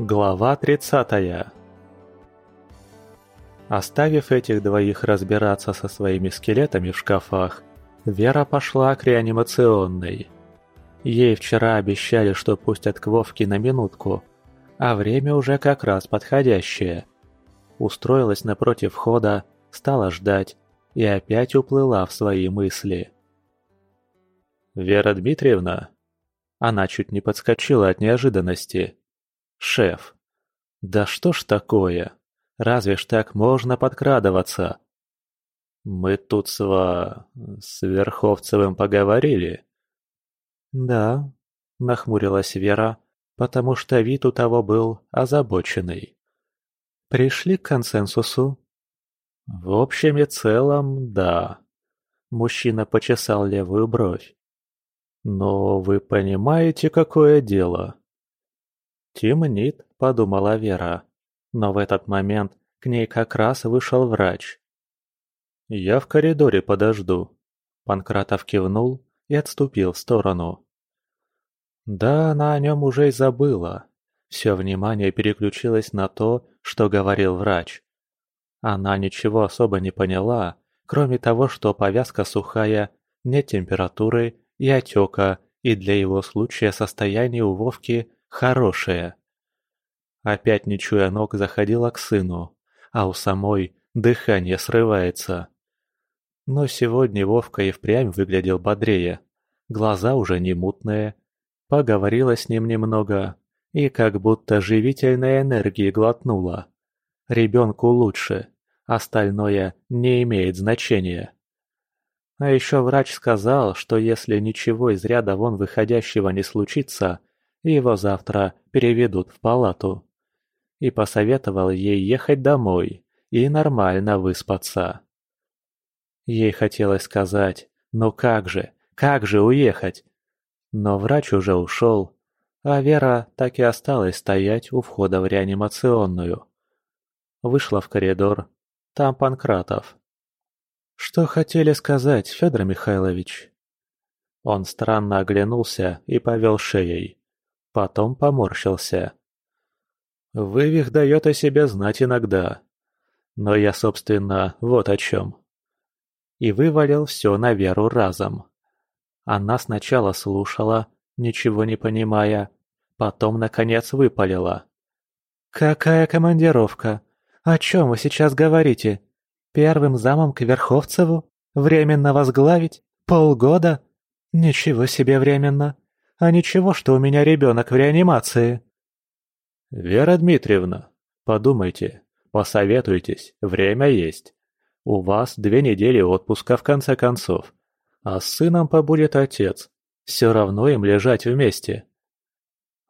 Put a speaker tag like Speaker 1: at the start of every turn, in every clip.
Speaker 1: Глава 30 Оставив этих двоих разбираться со своими скелетами в шкафах, Вера пошла к реанимационной. Ей вчера обещали, что пустят к Вовке на минутку, а время уже как раз подходящее. Устроилась напротив входа, стала ждать и опять уплыла в свои мысли. «Вера Дмитриевна?» Она чуть не подскочила от неожиданности. Шеф. Да что ж такое? Разве ж так можно подкрадываться? Мы тут с ва... с Верховцевым поговорили. Да, нахмурилась Вера, потому что вид у того был озабоченный. Пришли к консенсусу? В общем и целом, да. Мужчина почесал левую бровь. Но вы понимаете, какое дело? «Темнит», — подумала Вера. Но в этот момент к ней как раз вышел врач. «Я в коридоре подожду». Панкратов кивнул и отступил в сторону. Да, она о нем уже и забыла. Все внимание переключилось на то, что говорил врач. Она ничего особо не поняла, кроме того, что повязка сухая, нет температуры и отека, и для его случая состояние у Вовки хорошее. Опять не чуя ног, заходила к сыну, а у самой дыхание срывается. Но сегодня Вовка и впрямь выглядел бодрее. Глаза уже не мутные. Поговорила с ним немного и как будто живительной энергии глотнула. Ребенку лучше, остальное не имеет значения. А еще врач сказал, что если ничего из ряда вон выходящего не случится, его завтра переведут в палату. И посоветовал ей ехать домой и нормально выспаться. Ей хотелось сказать «Ну как же, как же уехать?» Но врач уже ушел, а Вера так и осталась стоять у входа в реанимационную. Вышла в коридор, там Панкратов. «Что хотели сказать, Федор Михайлович?» Он странно оглянулся и повел шеей. Потом поморщился. Вывих дает о себе знать иногда. Но я, собственно, вот о чем. И вывалил все на Веру разом. Она сначала слушала, ничего не понимая, потом, наконец, выпалила. «Какая командировка? О чем вы сейчас говорите? Первым замом к Верховцеву? Временно возглавить? Полгода? Ничего себе временно!» А ничего, что у меня ребенок в реанимации. Вера Дмитриевна, подумайте, посоветуйтесь, время есть. У вас две недели отпуска в конце концов. А с сыном побудет отец. Все равно им лежать вместе.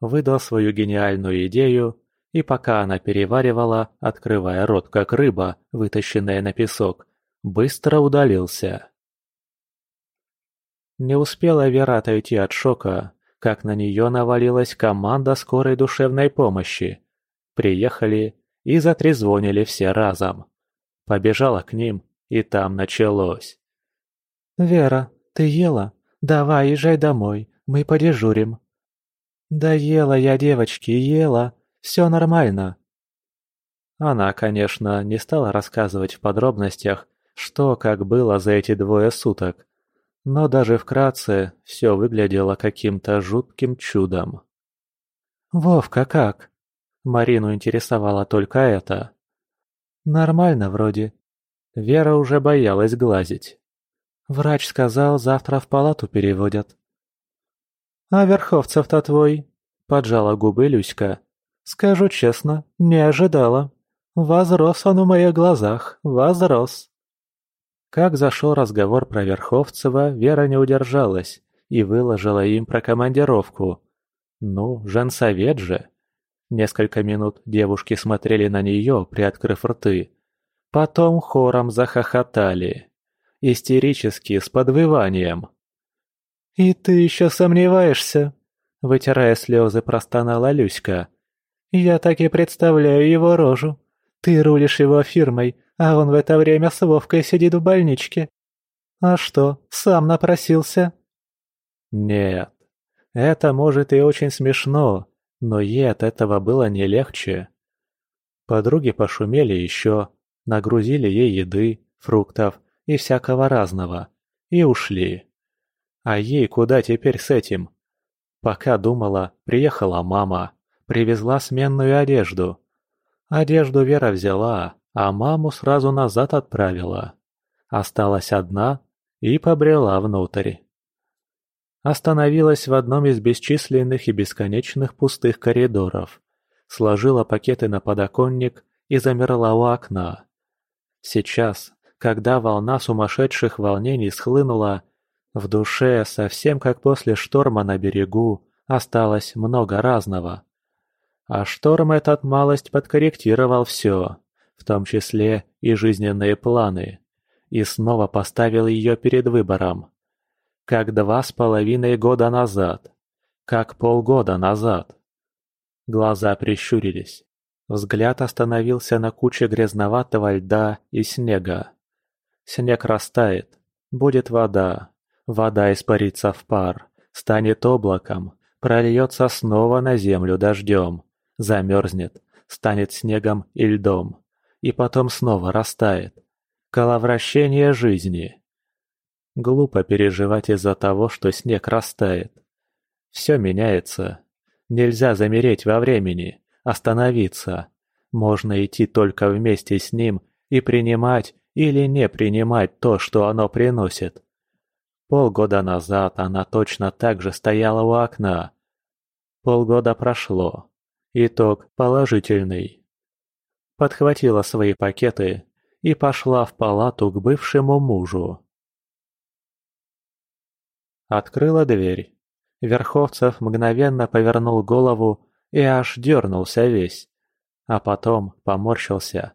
Speaker 1: Выдал свою гениальную идею, и пока она переваривала, открывая рот как рыба, вытащенная на песок, быстро удалился. Не успела Вера отойти от шока, как на нее навалилась команда скорой душевной помощи. Приехали и затрезвонили все разом. Побежала к ним, и там началось. «Вера, ты ела? Давай, езжай домой, мы подежурим». «Да ела я, девочки, ела. Все нормально». Она, конечно, не стала рассказывать в подробностях, что как было за эти двое суток, но даже вкратце все выглядело каким-то жутким чудом. «Вовка как?» Марину интересовало только это. «Нормально вроде». Вера уже боялась глазить. Врач сказал, завтра в палату переводят. «А Верховцев-то твой?» – поджала губы Люська. «Скажу честно, не ожидала. Возрос он у моих глазах, возрос». Как зашел разговор про Верховцева, Вера не удержалась и выложила им про командировку. Ну, женсовет же. Несколько минут девушки смотрели на нее, приоткрыв рты. Потом хором захохотали. Истерически, с подвыванием. «И ты еще сомневаешься?» Вытирая слезы, простонала Люська. «Я так и представляю его рожу. Ты рулишь его фирмой, а он в это время с Вовкой сидит в больничке. А что, сам напросился? Нет, это может и очень смешно, но ей от этого было не легче. Подруги пошумели еще, нагрузили ей еды, фруктов и всякого разного, и ушли. А ей куда теперь с этим? Пока думала, приехала мама, привезла сменную одежду. Одежду Вера взяла, а маму сразу назад отправила. Осталась одна и побрела внутрь. Остановилась в одном из бесчисленных и бесконечных пустых коридоров. Сложила пакеты на подоконник и замерла у окна. Сейчас, когда волна сумасшедших волнений схлынула, в душе, совсем как после шторма на берегу, осталось много разного. А шторм этот малость подкорректировал все, в том числе и жизненные планы, и снова поставил ее перед выбором. Как два с половиной года назад, как полгода назад. Глаза прищурились. Взгляд остановился на куче грязноватого льда и снега. Снег растает, будет вода, вода испарится в пар, станет облаком, прольется снова на землю дождем, замерзнет, станет снегом и льдом, и потом снова растает. Коловращение жизни. Глупо переживать из-за того, что снег растает. Все меняется. Нельзя замереть во времени, остановиться. Можно идти только вместе с ним и принимать или не принимать то, что оно приносит. Полгода назад она точно так же стояла у окна. Полгода прошло. Итог положительный. Подхватила свои пакеты и пошла в палату к бывшему мужу. Открыла дверь. Верховцев мгновенно повернул голову и аж дернулся весь. А потом поморщился.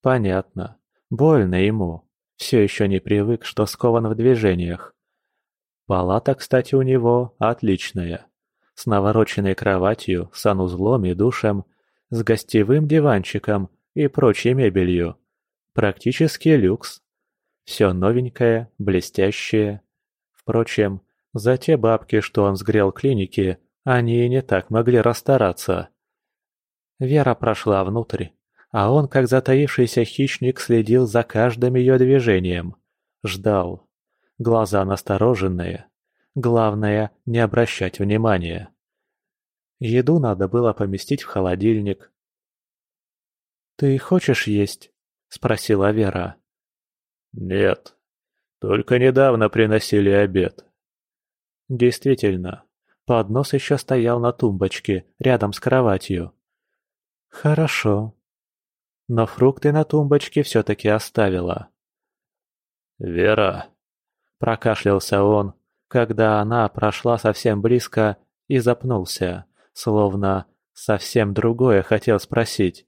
Speaker 1: Понятно. Больно ему. Все еще не привык, что скован в движениях. Палата, кстати, у него отличная с навороченной кроватью, санузлом и душем, с гостевым диванчиком и прочей мебелью. Практически люкс. Все новенькое, блестящее. Впрочем, за те бабки, что он сгрел клиники, они и не так могли расстараться. Вера прошла внутрь, а он, как затаившийся хищник, следил за каждым ее движением. Ждал. Глаза настороженные, Главное, не обращать внимания. Еду надо было поместить в холодильник. «Ты хочешь есть?» – спросила Вера.
Speaker 2: «Нет. Только недавно приносили обед».
Speaker 1: Действительно, поднос еще стоял на тумбочке, рядом с кроватью. «Хорошо». Но фрукты на тумбочке все-таки оставила.
Speaker 2: «Вера», – прокашлялся он, когда она прошла совсем близко и запнулся, словно совсем другое хотел спросить.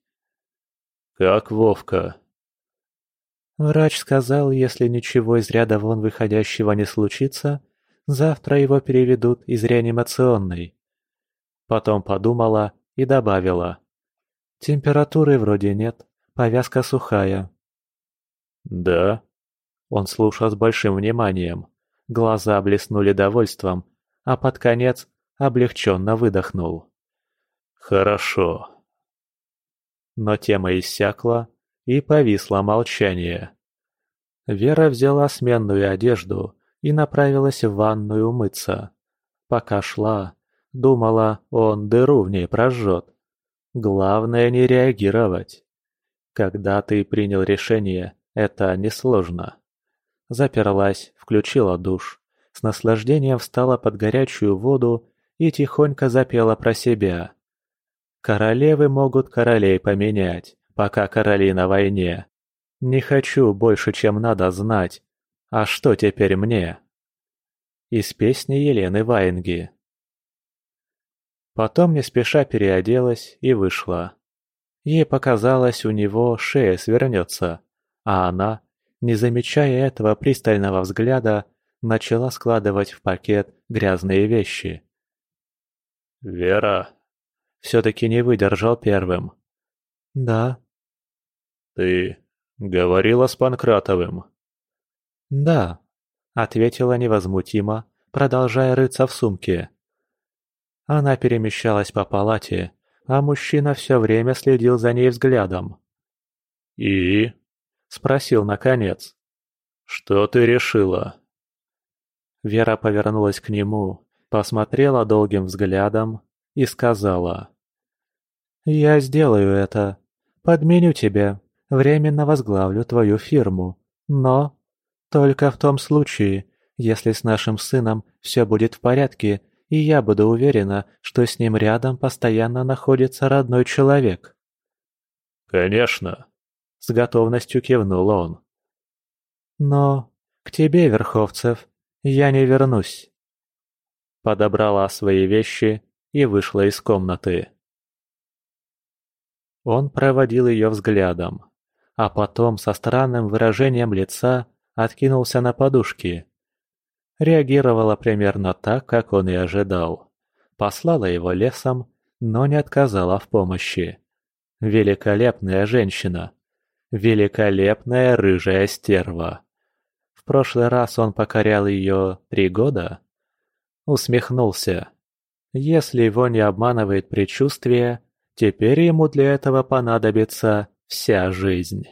Speaker 2: «Как Вовка?»
Speaker 1: Врач сказал, если ничего из ряда вон выходящего не случится, завтра его переведут из реанимационной. Потом подумала и добавила. Температуры вроде нет, повязка сухая.
Speaker 2: «Да?»
Speaker 1: Он слушал с большим вниманием. Глаза блеснули довольством, а под конец облегченно выдохнул.
Speaker 2: «Хорошо».
Speaker 1: Но тема иссякла, и повисло молчание. Вера взяла сменную одежду и направилась в ванную умыться. Пока шла, думала, он дыру в ней прожжет. Главное не реагировать. Когда ты принял решение, это несложно. Заперлась, включила душ, с наслаждением встала под горячую воду и тихонько запела про себя. «Королевы могут королей поменять, пока короли на войне. Не хочу больше, чем надо знать. А что теперь мне?» Из песни Елены Ваенги. Потом не спеша переоделась и вышла. Ей показалось, у него шея свернется, а она не замечая этого пристального взгляда, начала складывать в пакет грязные вещи.
Speaker 2: «Вера!»
Speaker 1: Все-таки не выдержал первым. «Да».
Speaker 2: «Ты говорила с Панкратовым?»
Speaker 1: «Да», — ответила невозмутимо, продолжая рыться в сумке. Она перемещалась по палате, а мужчина все время следил за ней взглядом.
Speaker 2: «И?» – спросил наконец. «Что ты решила?»
Speaker 1: Вера повернулась к нему, посмотрела долгим взглядом и сказала. «Я сделаю это. Подменю тебя, временно возглавлю твою фирму. Но только в том случае, если с нашим сыном все будет в порядке, и я буду уверена, что с ним рядом постоянно находится родной человек».
Speaker 2: «Конечно», — с готовностью кивнул он.
Speaker 1: «Но к тебе, Верховцев, я не вернусь». Подобрала свои вещи и вышла из комнаты. Он проводил ее взглядом, а потом со странным выражением лица откинулся на подушки. Реагировала примерно так, как он и ожидал. Послала его лесом, но не отказала в помощи. Великолепная женщина. Великолепная рыжая стерва. В прошлый раз он покорял ее три года. Усмехнулся. Если его не обманывает предчувствие, теперь ему для этого понадобится вся жизнь.